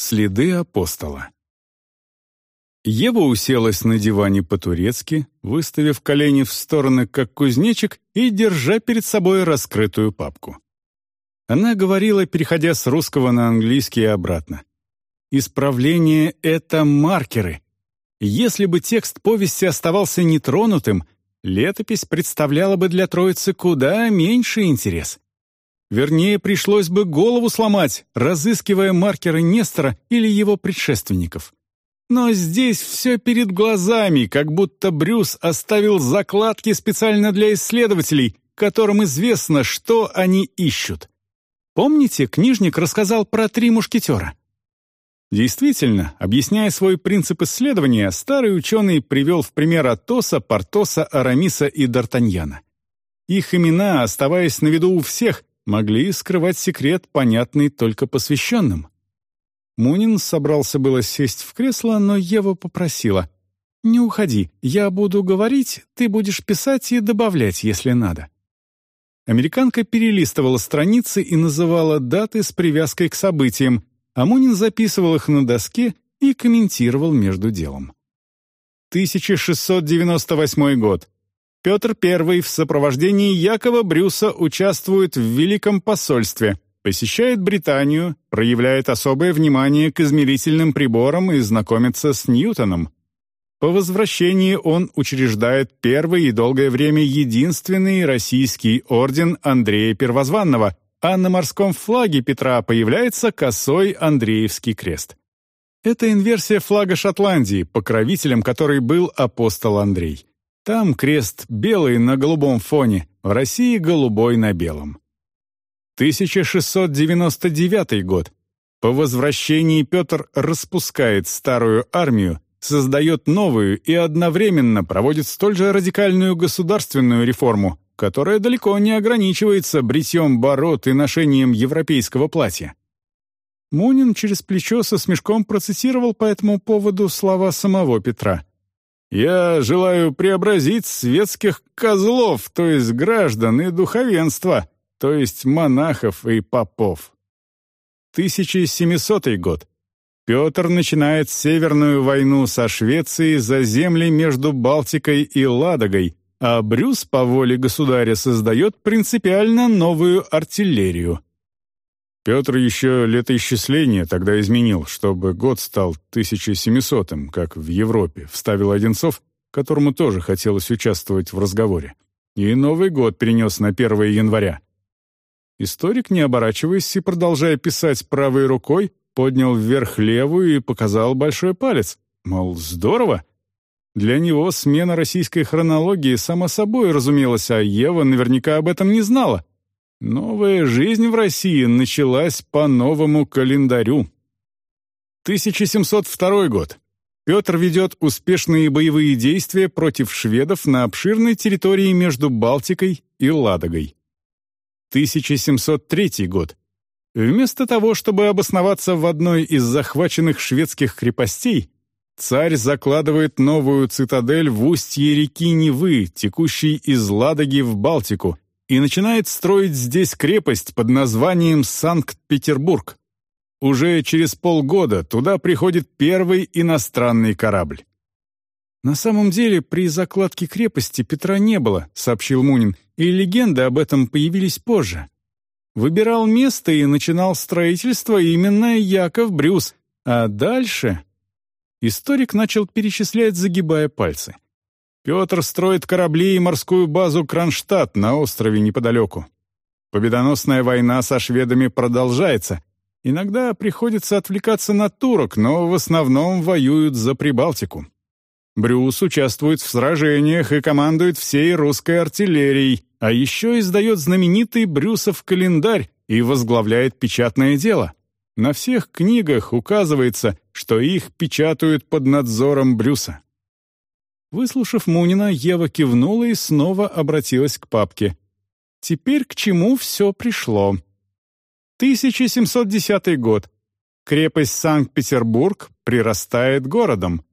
Следы апостола. Ева уселась на диване по-турецки, выставив колени в стороны, как кузнечик, и держа перед собой раскрытую папку. Она говорила, переходя с русского на английский и обратно. «Исправление — это маркеры. Если бы текст повести оставался нетронутым, летопись представляла бы для троицы куда меньший интерес. Вернее, пришлось бы голову сломать, разыскивая маркеры Нестора или его предшественников. Но здесь все перед глазами, как будто Брюс оставил закладки специально для исследователей, которым известно, что они ищут. Помните, книжник рассказал про три мушкетера? Действительно, объясняя свой принцип исследования, старый ученый привел в пример Атоса, Портоса, Арамиса и Д'Артаньяна. Их имена, оставаясь на виду у всех, могли скрывать секрет, понятный только посвященным. Мунин собрался было сесть в кресло, но Ева попросила. «Не уходи, я буду говорить, ты будешь писать и добавлять, если надо». Американка перелистывала страницы и называла даты с привязкой к событиям, а Мунин записывал их на доске и комментировал между делом. 1698 год. Петр I в сопровождении Якова Брюса участвует в Великом посольстве, посещает Британию, проявляет особое внимание к измерительным приборам и знакомится с Ньютоном. По возвращении он учреждает первый и долгое время единственный российский орден Андрея Первозванного – а на морском флаге Петра появляется косой Андреевский крест. Это инверсия флага Шотландии, покровителем которой был апостол Андрей. Там крест белый на голубом фоне, в России голубой на белом. 1699 год. По возвращении Петр распускает старую армию, создает новую и одновременно проводит столь же радикальную государственную реформу, которая далеко не ограничивается бритьем бород и ношением европейского платья. Мунин через плечо со смешком процитировал по этому поводу слова самого Петра. «Я желаю преобразить светских козлов, то есть граждан и духовенства, то есть монахов и попов». 1700 год. Петр начинает Северную войну со Швецией за земли между Балтикой и Ладогой, а Брюс по воле государя создает принципиально новую артиллерию. Петр еще летоисчисление тогда изменил, чтобы год стал 1700-м, как в Европе, вставил Одинцов, которому тоже хотелось участвовать в разговоре. И Новый год перенес на 1 января. Историк, не оборачиваясь и продолжая писать правой рукой, поднял вверх левую и показал большой палец. Мол, здорово, для него смена российской хронологии само собой разумелась, а Ева наверняка об этом не знала. Новая жизнь в России началась по новому календарю. 1702 год. Петр ведет успешные боевые действия против шведов на обширной территории между Балтикой и Ладогой. 1703 год. Вместо того, чтобы обосноваться в одной из захваченных шведских крепостей, Царь закладывает новую цитадель в устье реки Невы, текущей из Ладоги в Балтику, и начинает строить здесь крепость под названием Санкт-Петербург. Уже через полгода туда приходит первый иностранный корабль. «На самом деле при закладке крепости Петра не было», — сообщил Мунин, «и легенды об этом появились позже. Выбирал место и начинал строительство именно Яков Брюс, а дальше...» Историк начал перечислять, загибая пальцы. Петр строит корабли и морскую базу Кронштадт на острове неподалеку. Победоносная война со шведами продолжается. Иногда приходится отвлекаться на турок, но в основном воюют за Прибалтику. Брюс участвует в сражениях и командует всей русской артиллерией, а еще издает знаменитый Брюсов календарь и возглавляет печатное дело. На всех книгах указывается, что их печатают под надзором Брюса. Выслушав Мунина, Ева кивнула и снова обратилась к папке. Теперь к чему все пришло? 1710 год. Крепость Санкт-Петербург прирастает городом.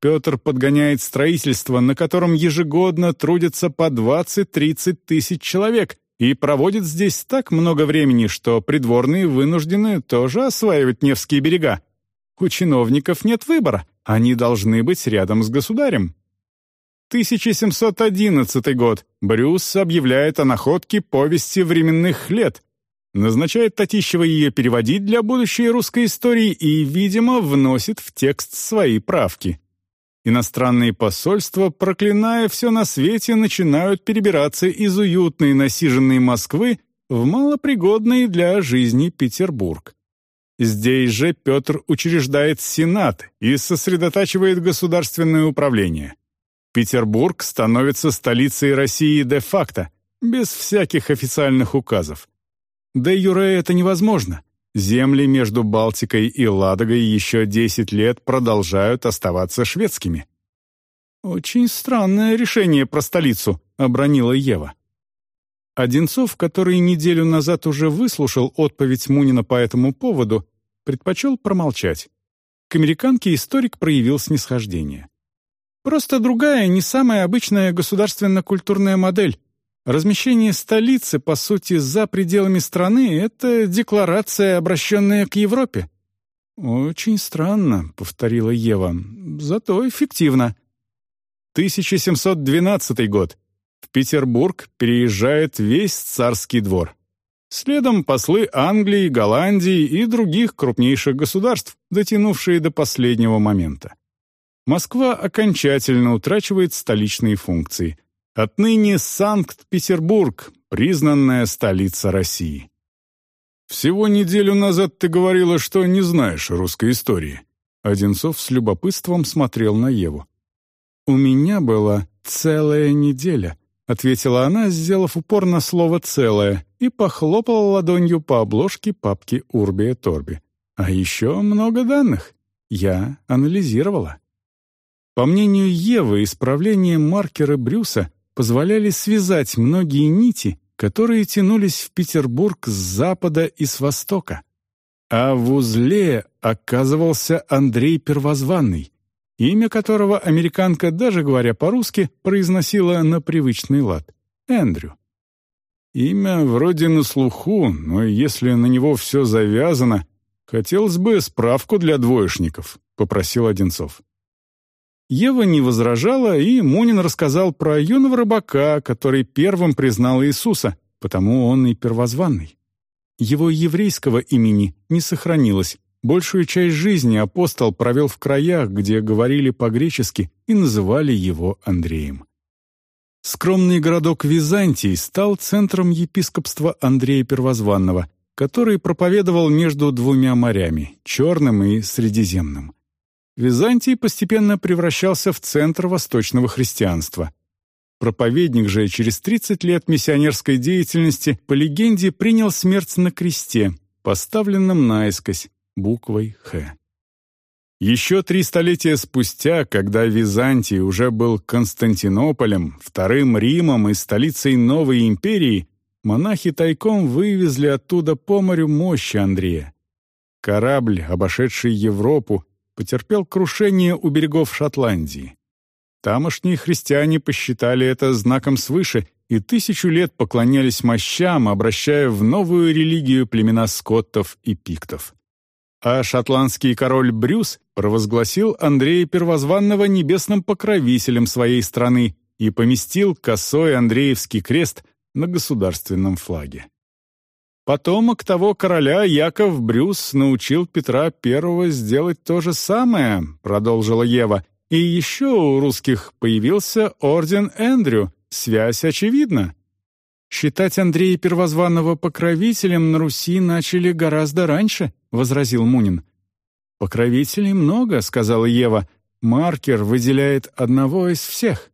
Петр подгоняет строительство, на котором ежегодно трудятся по 20-30 тысяч человек, и проводит здесь так много времени, что придворные вынуждены тоже осваивать Невские берега. У чиновников нет выбора, они должны быть рядом с государем. 1711 год. Брюс объявляет о находке повести временных лет. Назначает Татищева ее переводить для будущей русской истории и, видимо, вносит в текст свои правки. Иностранные посольства, проклиная все на свете, начинают перебираться из уютной насиженной Москвы в малопригодный для жизни Петербург. Здесь же Петр учреждает Сенат и сосредотачивает государственное управление. Петербург становится столицей России де-факто, без всяких официальных указов. Де юре это невозможно. Земли между Балтикой и Ладогой еще 10 лет продолжают оставаться шведскими. «Очень странное решение про столицу», — обронила Ева. Одинцов, который неделю назад уже выслушал отповедь Мунина по этому поводу, предпочел промолчать. К американке историк проявил снисхождение. Просто другая, не самая обычная государственно-культурная модель. Размещение столицы, по сути, за пределами страны — это декларация, обращенная к Европе. «Очень странно», — повторила Ева, — «зато эффективно». 1712 год. В Петербург переезжает весь царский двор. Следом послы Англии, Голландии и других крупнейших государств, дотянувшие до последнего момента. Москва окончательно утрачивает столичные функции. Отныне Санкт-Петербург — признанная столица России. «Всего неделю назад ты говорила, что не знаешь русской истории». Одинцов с любопытством смотрел на Еву. «У меня была целая неделя», — ответила она, сделав упор на слово «целое», и похлопала ладонью по обложке папки Урбия Торби. «А еще много данных. Я анализировала». По мнению Евы, исправление маркера Брюса позволяли связать многие нити, которые тянулись в Петербург с запада и с востока. А в узле оказывался Андрей Первозванный, имя которого американка, даже говоря по-русски, произносила на привычный лад — Эндрю. Имя вроде на слуху, но если на него все завязано, хотелось бы справку для двоечников, — попросил Одинцов. Ева не возражала, и Мунин рассказал про юного рыбака, который первым признал Иисуса, потому он и первозванный. Его еврейского имени не сохранилось. Большую часть жизни апостол провел в краях, где говорили по-гречески и называли его Андреем. Скромный городок Византий стал центром епископства Андрея Первозванного, который проповедовал между двумя морями — Черным и Средиземным. Византий постепенно превращался в центр восточного христианства. Проповедник же через 30 лет миссионерской деятельности по легенде принял смерть на кресте, поставленном наискось буквой «Х». Еще три столетия спустя, когда Византий уже был Константинополем, Вторым Римом и столицей новой империи, монахи тайком вывезли оттуда по морю мощи Андрея. Корабль, обошедший Европу, потерпел крушение у берегов Шотландии. Тамошние христиане посчитали это знаком свыше и тысячу лет поклонялись мощам, обращая в новую религию племена скоттов и пиктов. А шотландский король Брюс провозгласил Андрея Первозванного небесным покровителем своей страны и поместил косой Андреевский крест на государственном флаге. Потомок того короля Яков Брюс научил Петра I сделать то же самое, продолжила Ева. И еще у русских появился орден Эндрю. Связь очевидна. «Считать Андрея Первозванного покровителем на Руси начали гораздо раньше», — возразил Мунин. «Покровителей много», — сказала Ева. «Маркер выделяет одного из всех».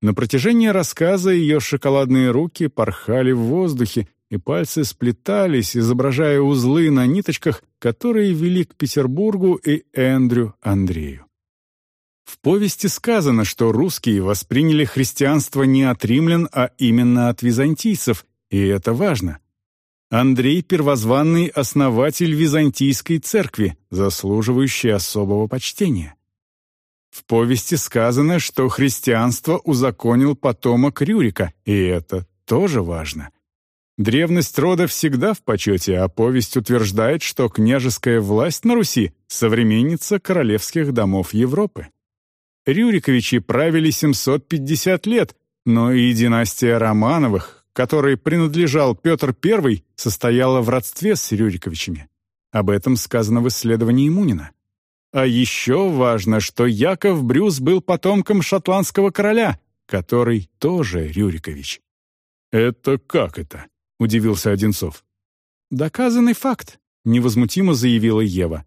На протяжении рассказа ее шоколадные руки порхали в воздухе, и пальцы сплетались, изображая узлы на ниточках, которые вели к Петербургу и Эндрю Андрею. В повести сказано, что русские восприняли христианство не от римлян, а именно от византийцев, и это важно. Андрей — первозванный основатель византийской церкви, заслуживающий особого почтения. В повести сказано, что христианство узаконил потомок Рюрика, и это тоже важно. Древность рода всегда в почете, а повесть утверждает, что княжеская власть на Руси — современница королевских домов Европы. Рюриковичи правили 750 лет, но и династия Романовых, которой принадлежал Петр I, состояла в родстве с Рюриковичами. Об этом сказано в исследовании Мунина. А еще важно, что Яков Брюс был потомком шотландского короля, который тоже Рюрикович. «Это как это?» — удивился Одинцов. «Доказанный факт», — невозмутимо заявила Ева.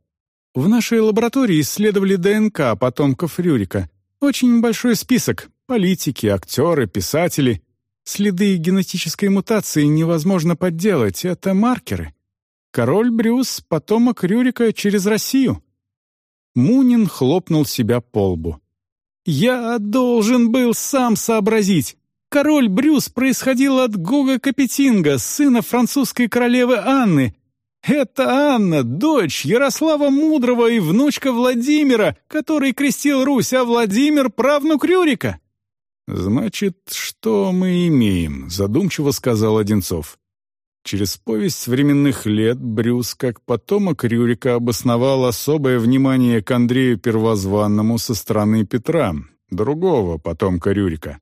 «В нашей лаборатории исследовали ДНК потомков Рюрика. Очень большой список. Политики, актеры, писатели. Следы генетической мутации невозможно подделать. Это маркеры. Король Брюс — потомок Рюрика через Россию». Мунин хлопнул себя по лбу. «Я должен был сам сообразить. Король Брюс происходил от Гога Капетинга, сына французской королевы Анны. Это Анна, дочь Ярослава Мудрого и внучка Владимира, который крестил Русь, а Владимир — правнук Рюрика». «Значит, что мы имеем?» — задумчиво сказал Одинцов. Через повесть временных лет Брюс, как потомок Рюрика, обосновал особое внимание к Андрею Первозванному со стороны Петра, другого потомка Рюрика.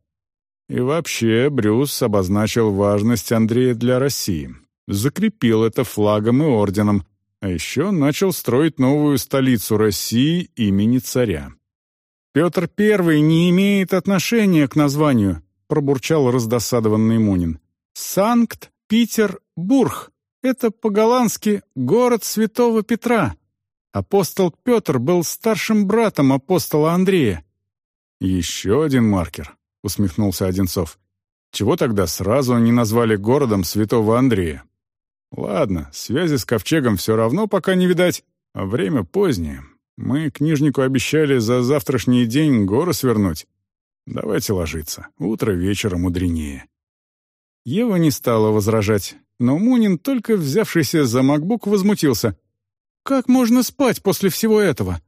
И вообще Брюс обозначил важность Андрея для России, закрепил это флагом и орденом, а еще начал строить новую столицу России имени царя. «Петр I не имеет отношения к названию», — пробурчал раздосадованный Мунин. «Санкт Питер-Бург — это по-голландски «город святого Петра». Апостол Петр был старшим братом апостола Андрея. «Еще один маркер», — усмехнулся Одинцов. «Чего тогда сразу не назвали городом святого Андрея? Ладно, связи с ковчегом все равно пока не видать, а время позднее. Мы книжнику обещали за завтрашний день горы свернуть. Давайте ложиться, утро вечера мудренее». Ева не стала возражать, но Мунин, только взявшийся за макбук, возмутился. «Как можно спать после всего этого?»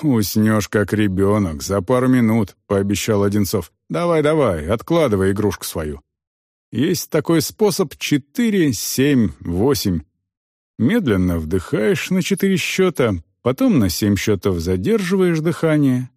«Уснешь, как ребенок, за пару минут», — пообещал Одинцов. «Давай, давай, откладывай игрушку свою». Есть такой способ четыре, семь, восемь. Медленно вдыхаешь на четыре счета, потом на семь счетов задерживаешь дыхание,